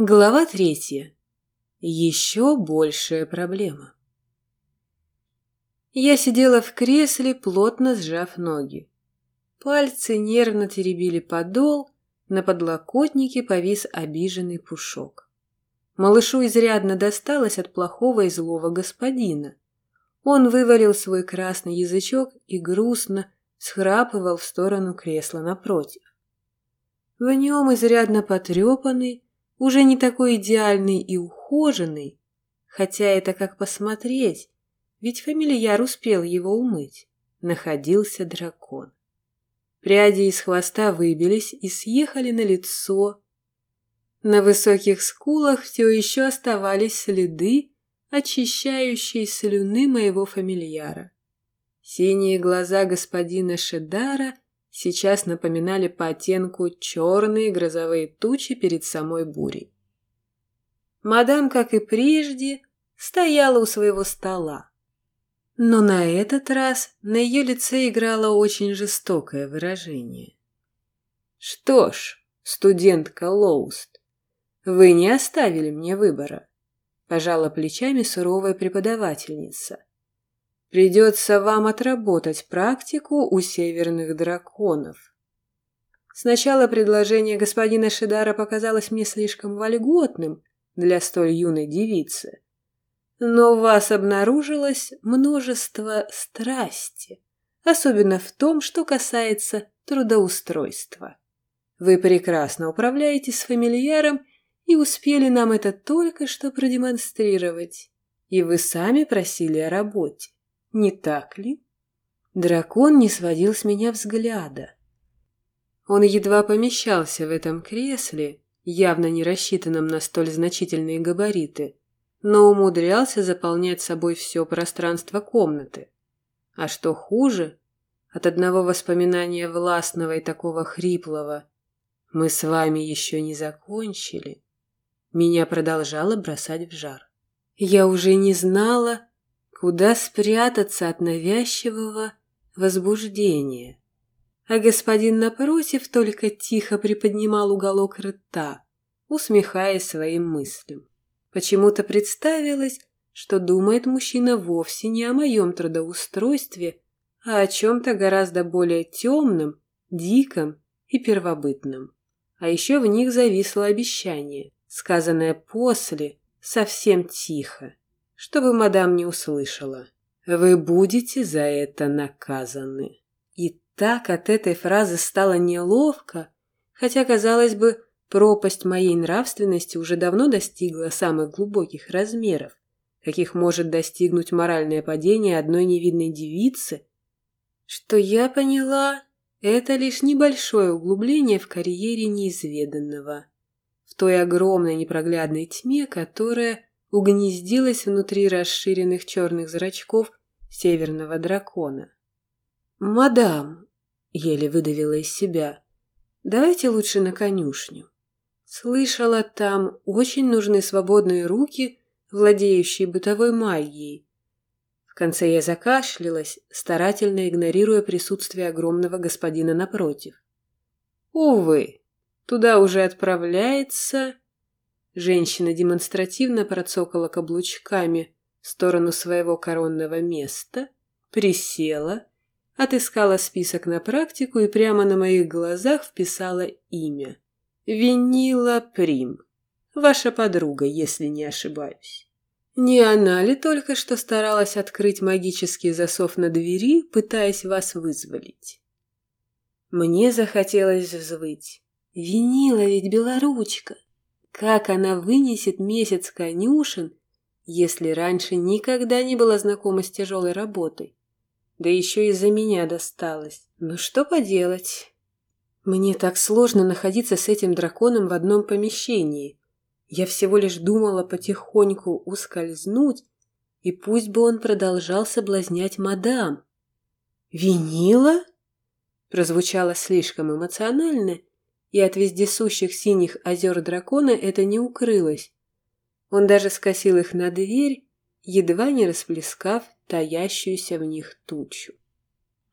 Глава третья. Еще большая проблема. Я сидела в кресле, плотно сжав ноги. Пальцы нервно теребили подол, на подлокотнике повис обиженный пушок. Малышу изрядно досталось от плохого и злого господина. Он вывалил свой красный язычок и грустно схрапывал в сторону кресла напротив. В нем изрядно потрепанный, уже не такой идеальный и ухоженный, хотя это как посмотреть, ведь фамильяр успел его умыть, находился дракон. Пряди из хвоста выбились и съехали на лицо. На высоких скулах все еще оставались следы, очищающие слюны моего фамильяра. Синие глаза господина Шедара сейчас напоминали по оттенку черные грозовые тучи перед самой бурей. Мадам, как и прежде, стояла у своего стола. Но на этот раз на ее лице играло очень жестокое выражение. «Что ж, студентка Лоуст, вы не оставили мне выбора», – пожала плечами суровая преподавательница. Придется вам отработать практику у северных драконов. Сначала предложение господина Шидара показалось мне слишком вольготным для столь юной девицы. Но у вас обнаружилось множество страсти, особенно в том, что касается трудоустройства. Вы прекрасно управляетесь с фамильяром и успели нам это только что продемонстрировать. И вы сами просили о работе. Не так ли? Дракон не сводил с меня взгляда. Он едва помещался в этом кресле, явно не рассчитанном на столь значительные габариты, но умудрялся заполнять собой все пространство комнаты. А что хуже, от одного воспоминания властного и такого хриплого «Мы с вами еще не закончили», меня продолжало бросать в жар. Я уже не знала, Куда спрятаться от навязчивого возбуждения? А господин напротив только тихо приподнимал уголок рта, усмехаясь своим мыслям. Почему-то представилось, что думает мужчина вовсе не о моем трудоустройстве, а о чем-то гораздо более темном, диком и первобытном. А еще в них зависло обещание, сказанное после, совсем тихо чтобы мадам не услышала. Вы будете за это наказаны. И так от этой фразы стало неловко, хотя, казалось бы, пропасть моей нравственности уже давно достигла самых глубоких размеров, каких может достигнуть моральное падение одной невидной девицы, что я поняла, это лишь небольшое углубление в карьере неизведанного, в той огромной непроглядной тьме, которая угнездилась внутри расширенных черных зрачков северного дракона. «Мадам!» — еле выдавила из себя. «Давайте лучше на конюшню. Слышала, там очень нужны свободные руки, владеющие бытовой магией. В конце я закашлялась, старательно игнорируя присутствие огромного господина напротив. Увы, туда уже отправляется Женщина демонстративно процокала каблучками в сторону своего коронного места, присела, отыскала список на практику и прямо на моих глазах вписала имя. Винила Прим. Ваша подруга, если не ошибаюсь. Не она ли только что старалась открыть магический засов на двери, пытаясь вас вызволить? Мне захотелось взвыть. Винила ведь белоручка. Как она вынесет месяц конюшен, если раньше никогда не была знакома с тяжелой работой? Да еще из-за меня досталось. Ну что поделать? Мне так сложно находиться с этим драконом в одном помещении. Я всего лишь думала потихоньку ускользнуть, и пусть бы он продолжал соблазнять мадам. «Винила?» прозвучало слишком эмоционально, и от вездесущих синих озер дракона это не укрылось. Он даже скосил их на дверь, едва не расплескав таящуюся в них тучу.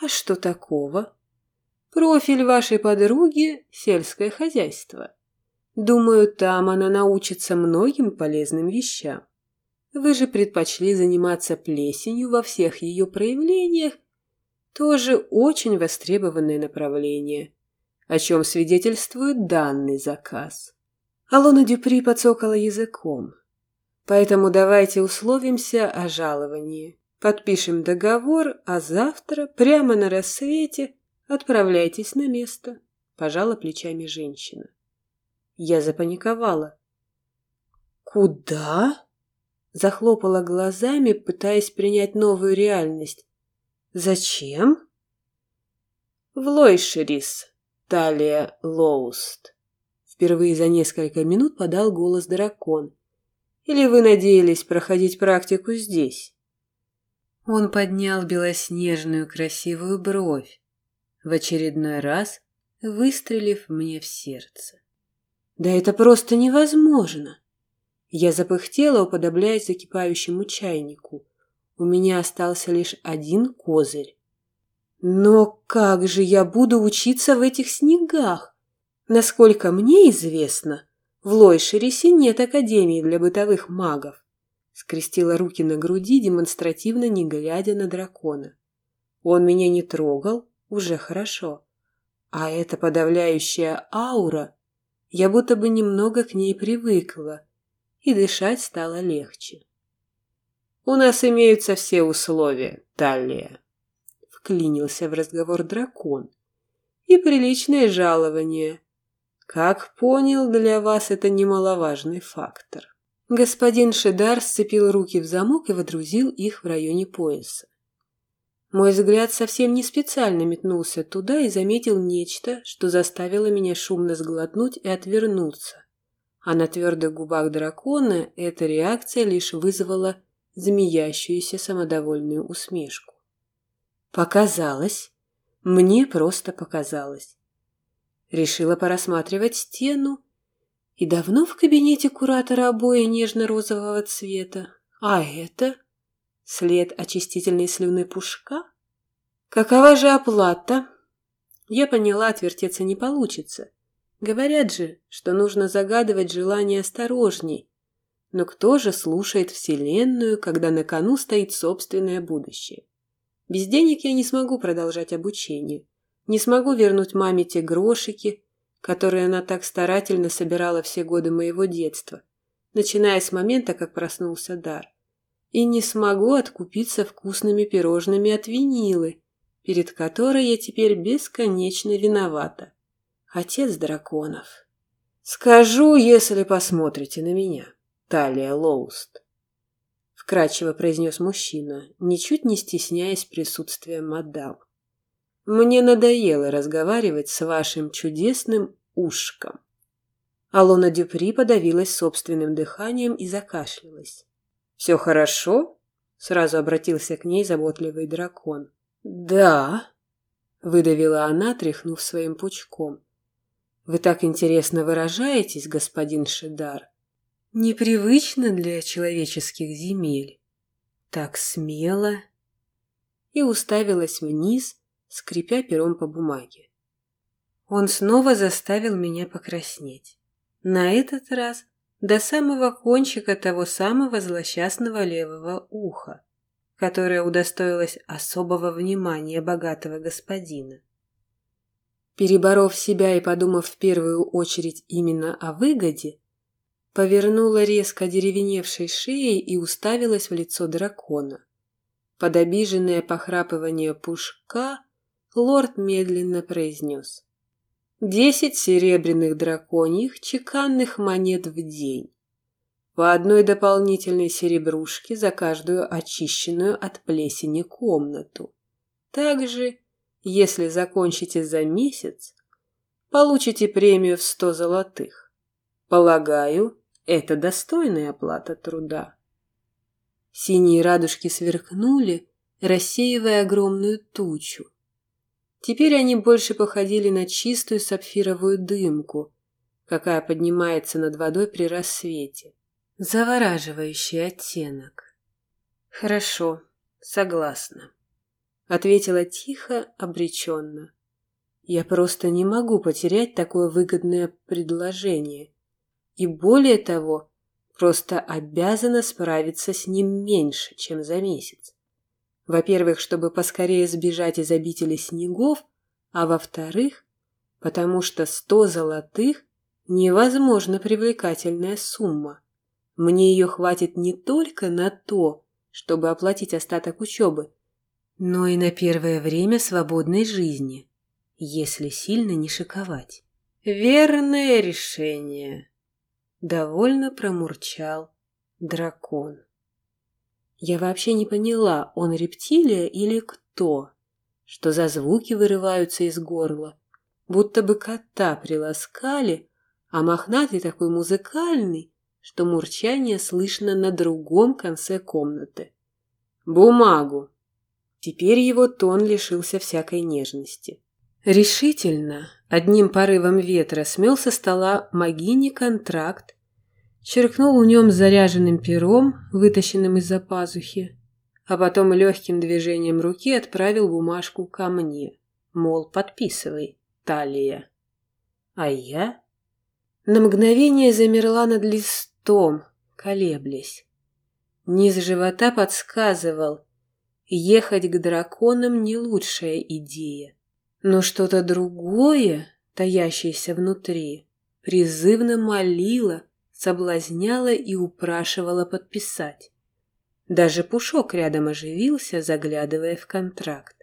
А что такого? Профиль вашей подруги – сельское хозяйство. Думаю, там она научится многим полезным вещам. Вы же предпочли заниматься плесенью во всех ее проявлениях, тоже очень востребованное направление, о чем свидетельствует данный заказ. Алона Дюпри подсокала языком. Поэтому давайте условимся о жаловании. Подпишем договор, а завтра, прямо на рассвете, отправляйтесь на место. Пожала плечами женщина. Я запаниковала. Куда? Захлопала глазами, пытаясь принять новую реальность. Зачем? В Лойшерис, Талия Лоуст. Впервые за несколько минут подал голос дракон. Или вы надеялись проходить практику здесь? Он поднял белоснежную красивую бровь, в очередной раз выстрелив мне в сердце. Да это просто невозможно. Я запыхтела, уподобляясь закипающему чайнику. У меня остался лишь один козырь. Но как же я буду учиться в этих снегах? Насколько мне известно, в Лойшерисе нет академии для бытовых магов. Скрестила руки на груди, демонстративно не глядя на дракона. Он меня не трогал, уже хорошо. А эта подавляющая аура, я будто бы немного к ней привыкла, и дышать стало легче. «У нас имеются все условия, Талия», — вклинился в разговор дракон. «И приличное жалование, как понял, для вас это немаловажный фактор. Господин Шедар сцепил руки в замок и водрузил их в районе пояса. Мой взгляд совсем не специально метнулся туда и заметил нечто, что заставило меня шумно сглотнуть и отвернуться. А на твердых губах дракона эта реакция лишь вызвала змеящуюся самодовольную усмешку. Показалось. Мне просто показалось. Решила порассматривать стену. И давно в кабинете куратора обои нежно-розового цвета. А это? След очистительной слюны пушка? Какова же оплата? Я поняла, отвертеться не получится. Говорят же, что нужно загадывать желание осторожней. Но кто же слушает Вселенную, когда на кону стоит собственное будущее? Без денег я не смогу продолжать обучение. Не смогу вернуть маме те грошики, которые она так старательно собирала все годы моего детства, начиная с момента, как проснулся дар. И не смогу откупиться вкусными пирожными от винилы, перед которой я теперь бесконечно виновата. Отец драконов. Скажу, если посмотрите на меня, Талия Лоуст. Вкрадчиво произнес мужчина, ничуть не стесняясь присутствия мадам. Мне надоело разговаривать с вашим чудесным ушком. Алона Дюпри подавилась собственным дыханием и закашлялась. «Все хорошо?» — сразу обратился к ней заботливый дракон. «Да», — выдавила она, тряхнув своим пучком. «Вы так интересно выражаетесь, господин Шедар. Непривычно для человеческих земель. Так смело». И уставилась вниз, скрипя пером по бумаге. Он снова заставил меня покраснеть. На этот раз до самого кончика того самого злосчастного левого уха, которое удостоилось особого внимания богатого господина. Переборов себя и подумав в первую очередь именно о выгоде, повернула резко деревеневшей шеей и уставилась в лицо дракона. Под обиженное похрапывание пушка лорд медленно произнес. «Десять серебряных драконьих чеканных монет в день. По одной дополнительной серебрушке за каждую очищенную от плесени комнату. Также, если закончите за месяц, получите премию в сто золотых. Полагаю, это достойная оплата труда». Синие радужки сверкнули, рассеивая огромную тучу. Теперь они больше походили на чистую сапфировую дымку, какая поднимается над водой при рассвете. Завораживающий оттенок. «Хорошо, согласна», — ответила тихо, обреченно. «Я просто не могу потерять такое выгодное предложение, и более того, просто обязана справиться с ним меньше, чем за месяц. Во-первых, чтобы поскорее сбежать из обители снегов, а во-вторых, потому что сто золотых – невозможно привлекательная сумма. Мне ее хватит не только на то, чтобы оплатить остаток учебы, но и на первое время свободной жизни, если сильно не шиковать. Верное решение, довольно промурчал дракон. Я вообще не поняла, он рептилия или кто, что за звуки вырываются из горла, будто бы кота приласкали, а мохнатый такой музыкальный, что мурчание слышно на другом конце комнаты. «Бумагу!» Теперь его тон лишился всякой нежности. Решительно, одним порывом ветра смел со стола Магини контракт, черкнул в нем заряженным пером, вытащенным из-за пазухи, а потом легким движением руки отправил бумажку ко мне, мол, подписывай, талия. А я на мгновение замерла над листом, колеблясь. Низ живота подсказывал, ехать к драконам не лучшая идея. Но что-то другое, таящееся внутри, призывно молило, соблазняло и упрашивало подписать. Даже Пушок рядом оживился, заглядывая в контракт.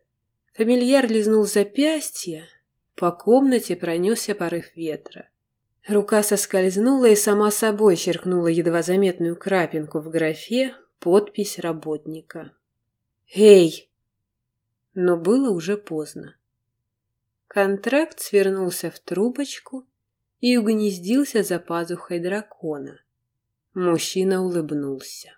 Фамильяр лизнул запястье, по комнате пронесся порыв ветра. Рука соскользнула и сама собой черкнула едва заметную крапинку в графе «Подпись работника». «Эй!» Но было уже поздно. Контракт свернулся в трубочку и угнездился за пазухой дракона. Мужчина улыбнулся.